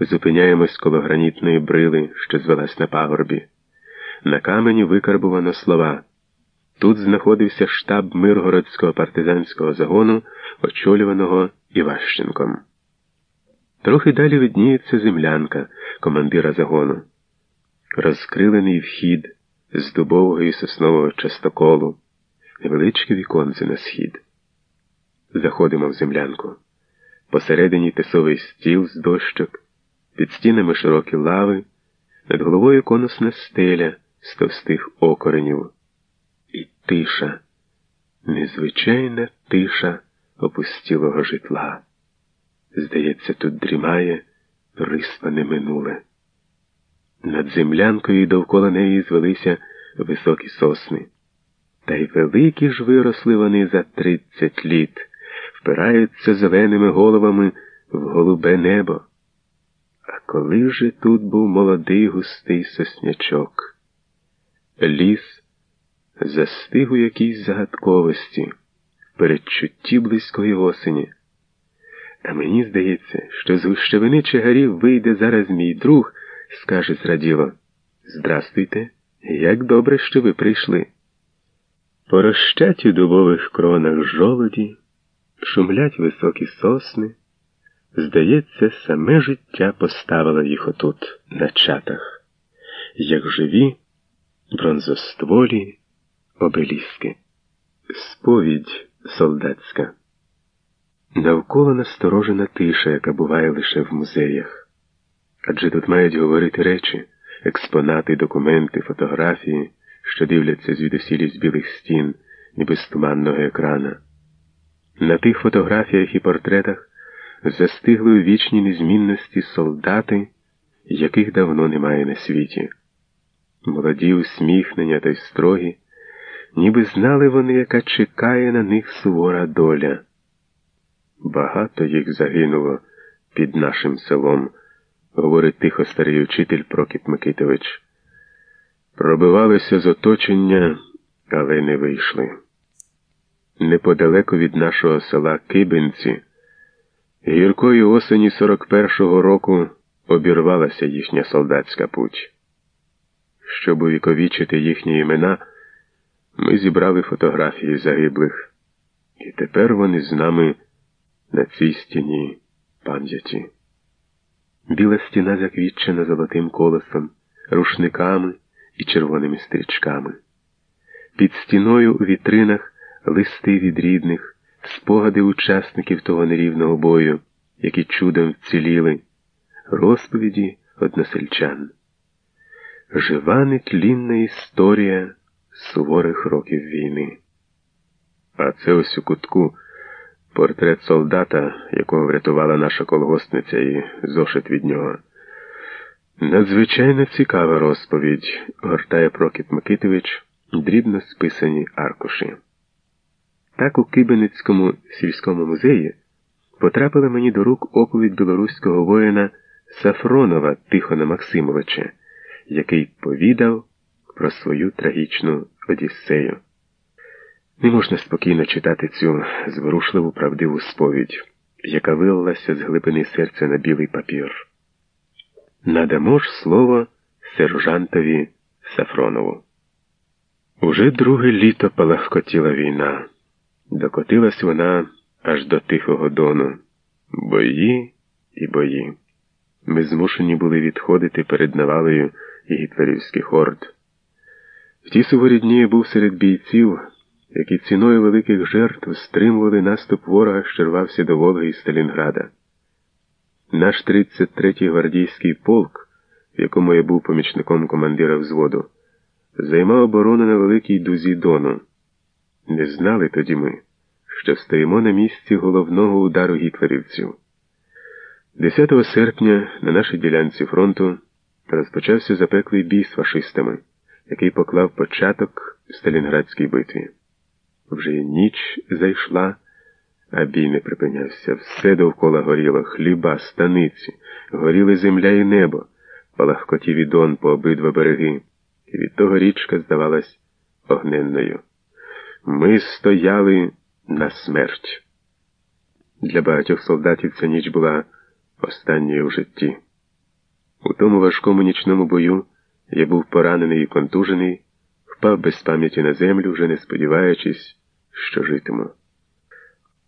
Зупиняємось коло гранітної брили, що звелась на пагорбі. На камені викарбувано слова. Тут знаходився штаб Миргородського партизанського загону, очолюваного Іващенком. Трохи далі видніється землянка командира загону, розкрилений вхід з дубового і соснового частоколу, невеличке віконце на схід. Заходимо в землянку. Посередині тесовий стіл з дощок, під стінами широкі лави, над головою конусна стеля з товстих окоренів. І тиша, незвичайна тиша опустілого житла. Здається, тут дрімає приспане минуле. Над землянкою і довкола неї звелися високі сосни. Та й великі ж виросли вони за тридцять літ, впираються зеленими головами в голубе небо. А коли же тут був молодий густий соснячок, ліс застиг у якійсь загадковості, в передчутті близької осені. А мені здається, що з гущевини чагарів вийде зараз мій друг, скаже зраділо. Здрастуйте, як добре, що ви прийшли. Порощать у дубових кронах жолоді, шумлять високі сосни. Здається, саме життя поставило їх отут, на чатах, як живі, бронзостволі обеліски. Сповідь солдатська. Навколо насторожена тиша, яка буває лише в музеях. Адже тут мають говорити речі, експонати, документи, фотографії, що дивляться звідусілі з білих стін, ніби з туманного екрана. На тих фотографіях і портретах застигли у вічній незмінності солдати, яких давно немає на світі. Молоді, усміхнення та й строгі, ніби знали вони, яка чекає на них сувора доля. Багато їх загинуло під нашим селом, говорить тихо старий учитель Прокіп Микитович. Пробивалися з оточення, але не вийшли. Неподалеку від нашого села Кибинці, гіркої осені 41-го року обірвалася їхня солдатська путь. Щоб увіковічити їхні імена, ми зібрали фотографії загиблих, і тепер вони з нами на цій стіні пам'яті. Біла стіна заквітчена золотим колесом, рушниками і червоними стрічками. Під стіною у вітринах листи від рідних, спогади учасників того нерівного бою, які чудом вціліли, розповіді односельчан. Жива нетлінна історія суворих років війни. А це ось у кутку. Портрет солдата, якого врятувала наша колгоспниця і зошит від нього. Надзвичайно цікава розповідь, гортає Прокіп Микитович дрібно списані аркуші. Так у Кибеницькому сільському музеї потрапила мені до рук оповідь білоруського воїна Сафронова Тихона Максимовича, який повідав про свою трагічну Одіссею. Не можна спокійно читати цю зворушливу правдиву сповідь, яка вилилася з глибини серця на білий папір. Надамо ж слово сержантові Сафронову. Уже друге літо палахкотіла війна, докотилась вона аж до Тихого Дону. Бої і бої. Ми змушені були відходити перед навалою гітлерівських орд. В ті суворі дні був серед бійців які ціною великих жертв стримували наступ ворога, що рвався до Волги і Сталінграда. Наш 33-й гвардійський полк, в якому я був помічником командира взводу, займав оборону на великій дузі Дону. Не знали тоді ми, що стоїмо на місці головного удару гітлерівців. 10 серпня на нашій ділянці фронту розпочався запеклий бій з фашистами, який поклав початок Сталінградській битві. Вже ніч зайшла, а бій не припинявся. Все довкола горіло, хліба, станиці, горіли земля і небо, палахкотів і дон по обидва береги, і від того річка здавалась огненною. Ми стояли на смерть. Для багатьох солдатів ця ніч була останньою в житті. У тому важкому нічному бою я був поранений і контужений, впав без пам'яті на землю, вже не сподіваючись, що житиму.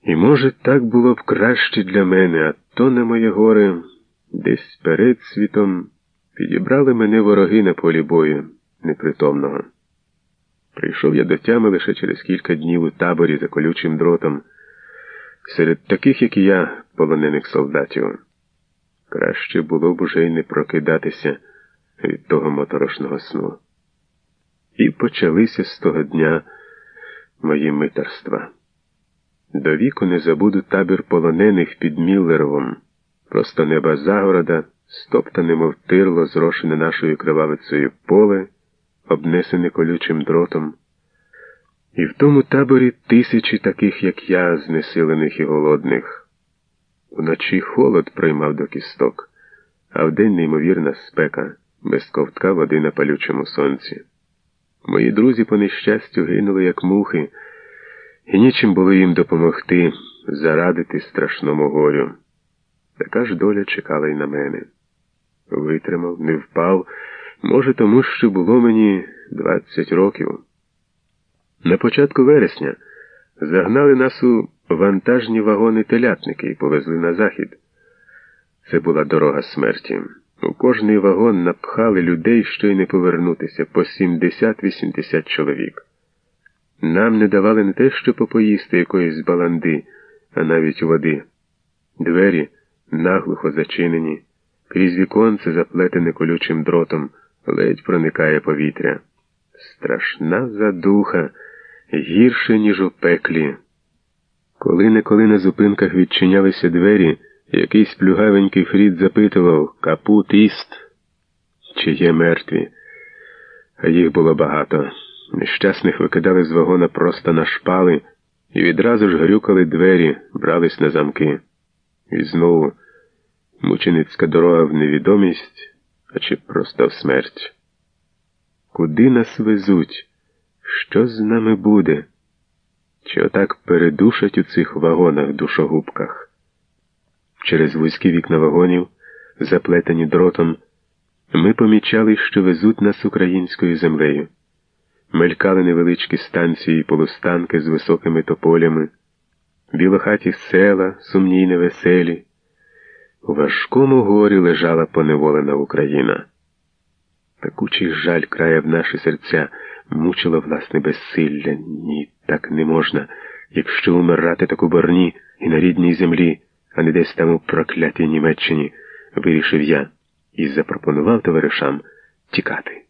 І, може, так було б краще для мене, а то на моє горе десь перед світом підібрали мене вороги на полі бою непритомного. Прийшов я до тями лише через кілька днів у таборі за колючим дротом, серед таких, як і я, полонених солдатів. Краще було б уже й не прокидатися від того моторошного сну. І почалися з того дня мої митарства. До віку не забуду табір полонених під Міллеровом, просто неба загорода, стоптане, мов тирло, зрошене нашою кривавицею поле, обнесене колючим дротом. І в тому таборі тисячі таких, як я, знесилених і голодних. Уночі холод приймав до кісток, а вдень неймовірна спека, без ковтка води на палючому сонці. Мої друзі, по нещастю, гинули, як мухи, і нічим було їм допомогти, зарадити страшному горю. Така ж доля чекала й на мене. Витримав, не впав, може, тому що було мені двадцять років. На початку вересня загнали нас у вантажні вагони-телятники і повезли на захід. Це була дорога смерті. У кожний вагон напхали людей, що й не повернутися, по 70-80 чоловік. Нам не давали не те, що попоїсти якоїсь баланди, а навіть води. Двері наглухо зачинені, крізь віконце, заплетене колючим дротом, ледь проникає повітря. Страшна задуха, гірше, ніж у пеклі. Коли неколи на зупинках відчинялися двері, якийсь плюгавенький Фрід запитував Капут іст, чи є мертві, а їх було багато. Нещасних викидали з вагона просто на шпали і відразу ж грюкали двері, брались на замки. І знову мученицька дорога в невідомість, а чи просто в смерть. Куди нас везуть? Що з нами буде? Чи отак передушать у цих вагонах душогубках? Через вузькі вікна вагонів, заплетені дротом, ми помічали, що везуть нас українською землею. Мелькали невеличкі станції і полустанки з високими тополями, білохаті села, сумні й невеселі. У важкому горі лежала поневолена Україна. Пекучий жаль крає в наші серця, мучило власне безсилля. Ні, так не можна, якщо умирати так у борні і на рідній землі, а не десь там у проклятій Німеччині, вирішив я і запропонував товаришам тікати.